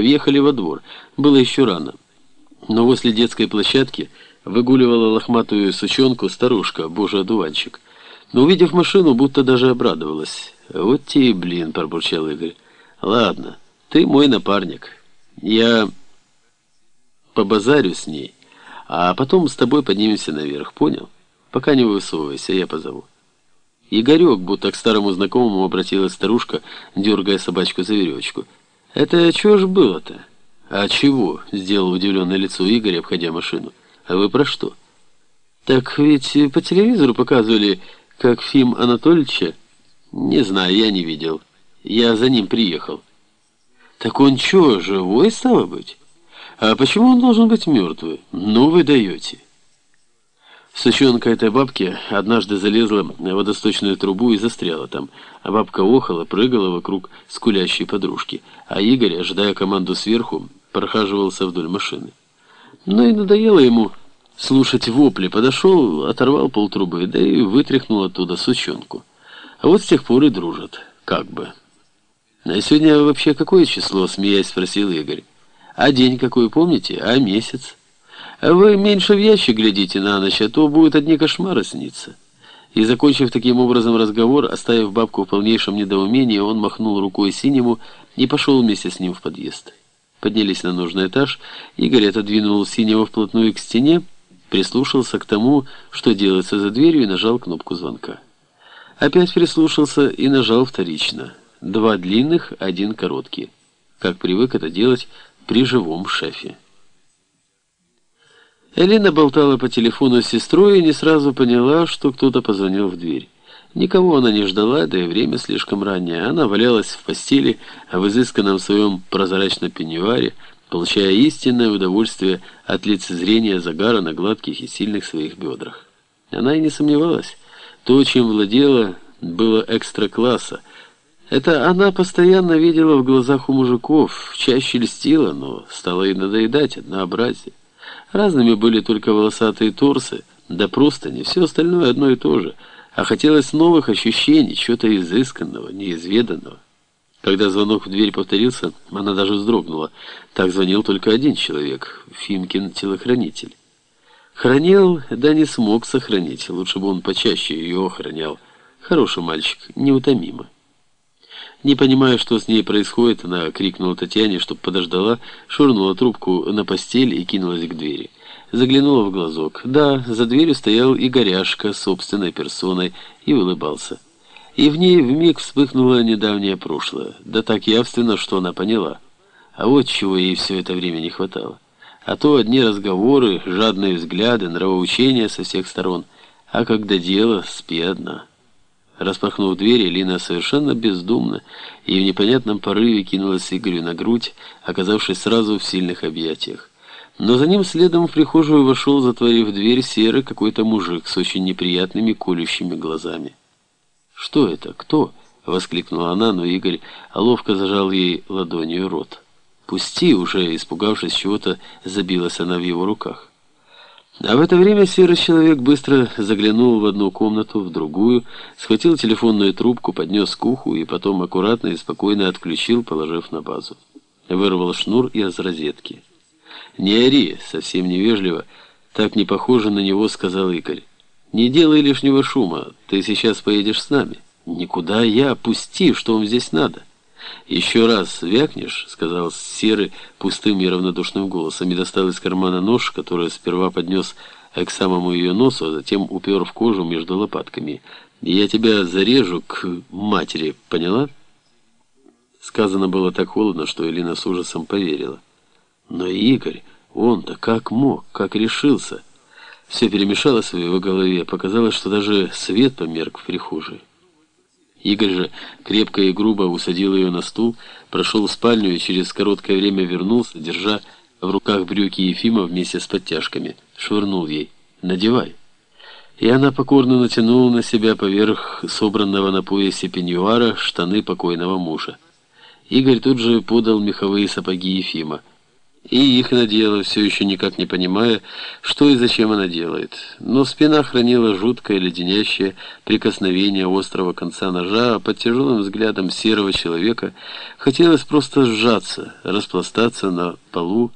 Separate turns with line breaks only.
Въехали во двор. Было еще рано. Но возле детской площадки выгуливала лохматую сучонку старушка, божий одуванчик. Но увидев машину, будто даже обрадовалась. «Вот те, блин», — пробурчал Игорь. «Ладно, ты мой напарник. Я побазарю с ней, а потом с тобой поднимемся наверх, понял? Пока не высовывайся, я позову». Игорек, будто к старому знакомому обратилась старушка, дергая собачку за веревочку. «Это что ж было-то?» «А чего?» — сделал удивленное лицо Игорь, обходя машину. «А вы про что?» «Так ведь по телевизору показывали, как Фим Анатольевича...» «Не знаю, я не видел. Я за ним приехал». «Так он что, живой стало быть? А почему он должен быть мертвый? Ну вы даете». Сучонка этой бабки однажды залезла в водосточную трубу и застряла там, а бабка охала, прыгала вокруг скулящей подружки, а Игорь, ожидая команду сверху, прохаживался вдоль машины. Ну и надоело ему слушать вопли, подошел, оторвал полтрубы, да и вытряхнул оттуда сучонку. А вот с тех пор и дружат, как бы. А сегодня вообще какое число, смеясь, спросил Игорь. А день какой, помните? А месяц? Вы меньше в ящик глядите на ночь, а то будут одни кошмары сниться. И, закончив таким образом разговор, оставив бабку в полнейшем недоумении, он махнул рукой синему и пошел вместе с ним в подъезд. Поднялись на нужный этаж, Игорь отодвинул синего вплотную к стене, прислушался к тому, что делается за дверью, и нажал кнопку звонка. Опять прислушался и нажал вторично. Два длинных, один короткий. Как привык это делать при живом шефе. Элина болтала по телефону с сестрой и не сразу поняла, что кто-то позвонил в дверь. Никого она не ждала, да и время слишком раннее. Она валялась в постели, а в изысканном своем прозрачном пеньюаре, получая истинное удовольствие от лицезрения загара на гладких и сильных своих бедрах. Она и не сомневалась. То, чем владела, было экстра-класса. Это она постоянно видела в глазах у мужиков, чаще льстила, но стала и надоедать однообразие. Разными были только волосатые торсы, да просто не все остальное одно и то же, а хотелось новых ощущений, чего-то изысканного, неизведанного. Когда звонок в дверь повторился, она даже вздрогнула. Так звонил только один человек, Фимкин телохранитель. Хранил, да не смог сохранить, лучше бы он почаще ее охранял. Хороший мальчик, неутомимо. Не понимая, что с ней происходит, она крикнула Татьяне, чтоб подождала, швырнула трубку на постель и кинулась к двери. Заглянула в глазок. Да, за дверью стоял Игоряшка собственной персоной и улыбался. И в ней вмиг вспыхнуло недавнее прошлое. Да так явственно, что она поняла. А вот чего ей все это время не хватало. А то одни разговоры, жадные взгляды, нравоучения со всех сторон. А когда дело, спи одна. Распахнув дверь, Лина совершенно бездумно и в непонятном порыве кинулась Игорю на грудь, оказавшись сразу в сильных объятиях. Но за ним следом в прихожую вошел, затворив дверь, серый какой-то мужик с очень неприятными колющими глазами. «Что это? Кто?» — воскликнула она, но Игорь ловко зажал ей ладонью рот. «Пусти!» — уже испугавшись чего-то, забилась она в его руках. А в это время серый человек быстро заглянул в одну комнату, в другую, схватил телефонную трубку, поднес к уху и потом аккуратно и спокойно отключил, положив на базу. Вырвал шнур из розетки. «Не ори!» — совсем невежливо, так не похоже на него, сказал Игорь. «Не делай лишнего шума, ты сейчас поедешь с нами». «Никуда я, пусти, что вам здесь надо?» «Еще раз вякнешь», — сказал Серый пустым и равнодушным голосом, и достал из кармана нож, который сперва поднес к самому ее носу, а затем упер в кожу между лопатками. «Я тебя зарежу к матери, поняла?» Сказано было так холодно, что Элина с ужасом поверила. Но Игорь, он-то как мог, как решился? Все перемешалось в его голове, показалось, что даже свет померк в прихожей. Игорь же крепко и грубо усадил ее на стул, прошел в спальню и через короткое время вернулся, держа в руках брюки Ефима вместе с подтяжками. Швырнул ей. «Надевай». И она покорно натянула на себя поверх собранного на поясе пеньюара штаны покойного мужа. Игорь тут же подал меховые сапоги Ефима. И их надела, все еще никак не понимая, что и зачем она делает. Но спина хранила жуткое леденящее прикосновение острого конца ножа, а под тяжелым взглядом серого человека хотелось просто сжаться, распластаться на полу,